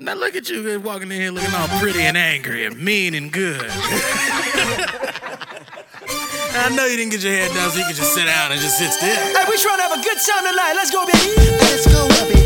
Now look at you walking in here looking all pretty and angry and mean and good. I know you didn't get your hair done, so you can just sit down and just sit still. Hey, we trying to have a good time tonight. Let's go, baby. Let's go, baby.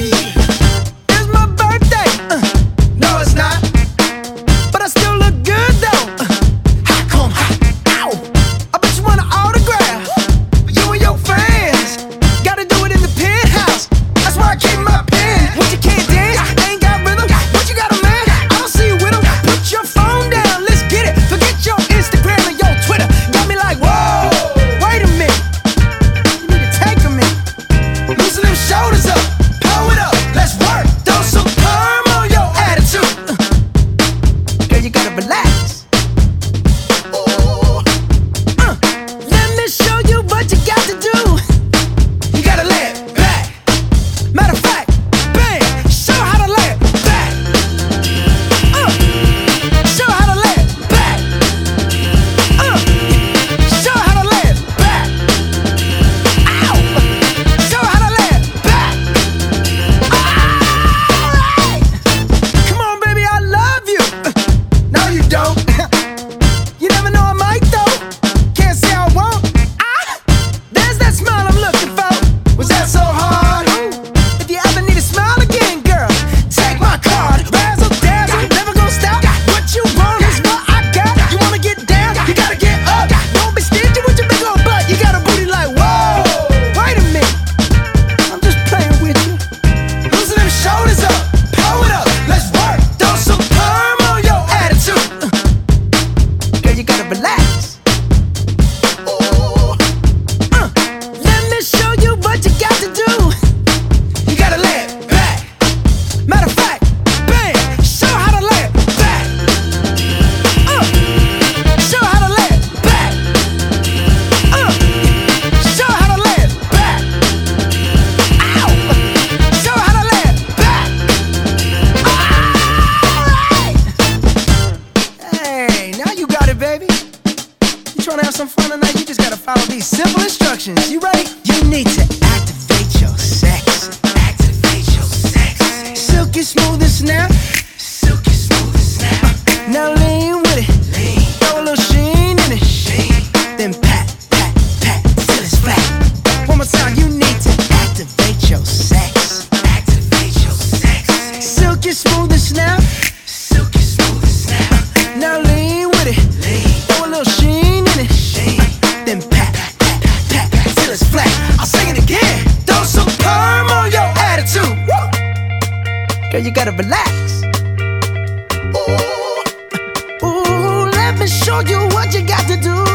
it, baby. You trying to have some fun tonight? You just gotta follow these simple instructions. You ready? You need to activate your sex. Activate your sex. Silky smooth and snap. Silky smooth and snap. Now lean with it. Lean. Throw a little sheen in it. Sheen. Then pat, pat, pat till it's flat. One more time. You need to activate your sex. Activate your sex. Silky smooth and snap. Girl, you gotta relax. Ooh, ooh, let me show you what you got to do.